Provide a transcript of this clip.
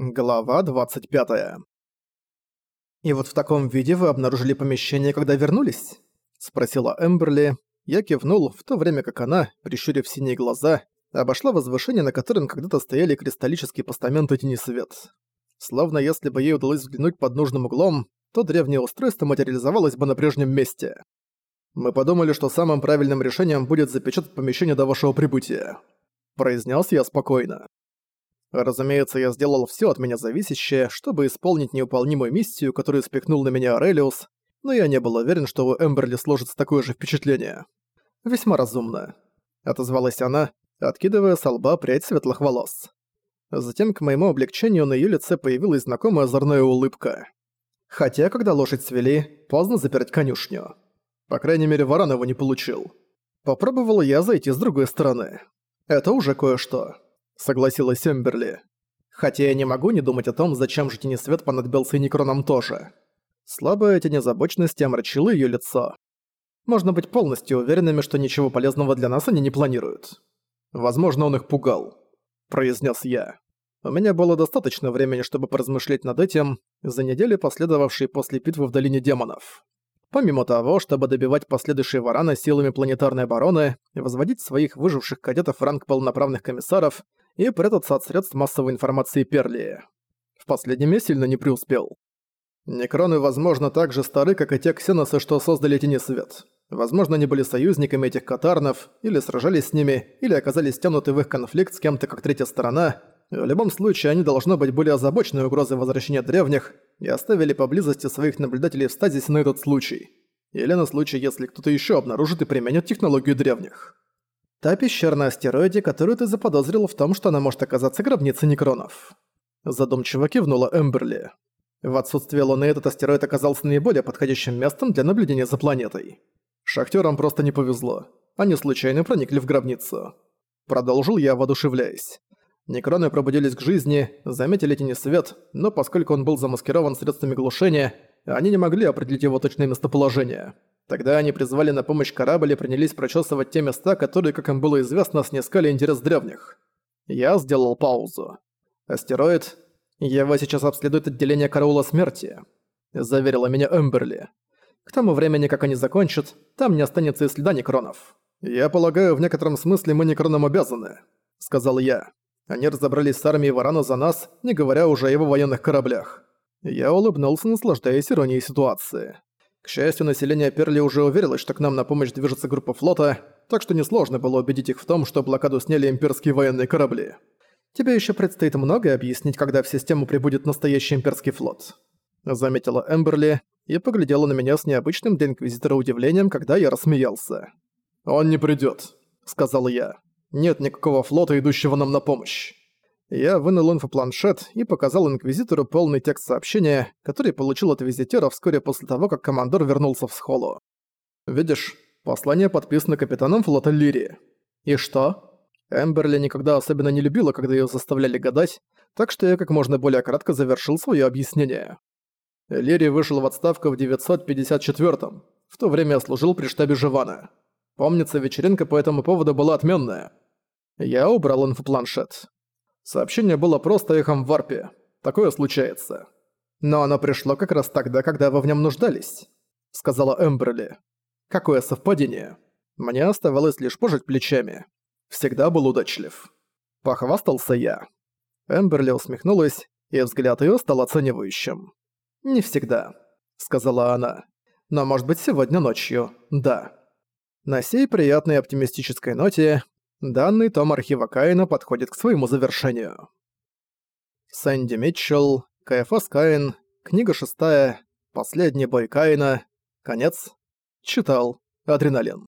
Глава 25. «И вот в таком виде вы обнаружили помещение, когда вернулись?» — спросила Эмберли. Я кивнул, в то время как она, прищурив синие глаза, обошла возвышение, на котором когда-то стояли кристаллические постаменты тени свет. Словно если бы ей удалось взглянуть под нужным углом, то древнее устройство материализовалось бы на прежнем месте. «Мы подумали, что самым правильным решением будет запечатать помещение до вашего прибытия», — произнес я спокойно. Разумеется, я сделал все от меня зависящее, чтобы исполнить неуполнимую миссию, которую спихнул на меня Арелиус, но я не был уверен, что у Эмберли сложится такое же впечатление. «Весьма разумно», — отозвалась она, откидывая с лба прядь светлых волос. Затем, к моему облегчению, на её лице появилась знакомая озорная улыбка. Хотя, когда лошадь свели, поздно запирать конюшню. По крайней мере, варан его не получил. Попробовал я зайти с другой стороны. Это уже кое-что согласилась Эмберли. Хотя я не могу не думать о том, зачем же Тенесвет понадобился и Некронам тоже. Слабая тенезабочность омрачила её лицо. Можно быть полностью уверенными, что ничего полезного для нас они не планируют. Возможно, он их пугал, произнес я. У меня было достаточно времени, чтобы поразмышлять над этим за недели, последовавшие после битвы в Долине Демонов. Помимо того, чтобы добивать последующие вараны силами планетарной обороны, возводить своих выживших кадетов в ранг полноправных комиссаров и прятаться от средств массовой информации Перли. В последнем я сильно не преуспел. Некроны, возможно, так же стары, как и те ксеносы, что создали Тени Свет. Возможно, они были союзниками этих катарнов, или сражались с ними, или оказались стянуты в их конфликт с кем-то как третья сторона. В любом случае, они должно быть более озабочены угрозой возвращения древних и оставили поблизости своих наблюдателей в стазисе на этот случай. Или на случай, если кто-то еще обнаружит и применит технологию древних. Та пещера на астероиде, которую ты заподозрил в том, что она может оказаться гробницей некронов. Задумчиво кивнула Эмберли. В отсутствие Луны этот астероид оказался наиболее подходящим местом для наблюдения за планетой. Шахтерам просто не повезло. Они случайно проникли в гробницу. Продолжил я, воодушевляясь. Некроны пробудились к жизни, заметили тени свет, но поскольку он был замаскирован средствами глушения, они не могли определить его точное местоположение. Тогда они призвали на помощь корабль и принялись прочесывать те места, которые, как им было известно, снискали интерес древних. Я сделал паузу. «Астероид, его сейчас обследует отделение караула смерти», — заверила меня Эмберли. «К тому времени, как они закончат, там не останется и следа некронов». «Я полагаю, в некотором смысле мы некронам обязаны», — сказал я. Они разобрались с армией Варана за нас, не говоря уже о его военных кораблях. Я улыбнулся, наслаждаясь иронией ситуации. К счастью, население Перли уже уверилось, что к нам на помощь движется группа флота, так что несложно было убедить их в том, что блокаду сняли имперские военные корабли. Тебе еще предстоит многое объяснить, когда в систему прибудет настоящий имперский флот. Заметила Эмберли и поглядела на меня с необычным для Инквизитора удивлением, когда я рассмеялся. «Он не придёт», — сказал я. «Нет никакого флота, идущего нам на помощь». Я вынул инфопланшет и показал Инквизитору полный текст сообщения, который получил от визитера вскоре после того, как командор вернулся в схолу. «Видишь, послание подписано капитаном флота Лири». «И что?» Эмберли никогда особенно не любила, когда её заставляли гадать, так что я как можно более кратко завершил своё объяснение. Лири вышел в отставку в 954-м. В то время я служил при штабе Живана. Помнится, вечеринка по этому поводу была отменная. Я убрал инфопланшет. Сообщение было просто эхом в варпе. Такое случается. Но оно пришло как раз тогда, когда вы в нем нуждались, сказала Эмберли. Какое совпадение. Мне оставалось лишь пожать плечами. Всегда был удачлив. Похвастался я. Эмберли усмехнулась, и взгляд её стал оценивающим. «Не всегда», — сказала она. «Но, может быть, сегодня ночью, да». На сей приятной оптимистической ноте Данный том архива Каина подходит к своему завершению. Сэнди Митчелл, КФС Каин, книга шестая, последний бой Каина, конец. Читал. Адреналин.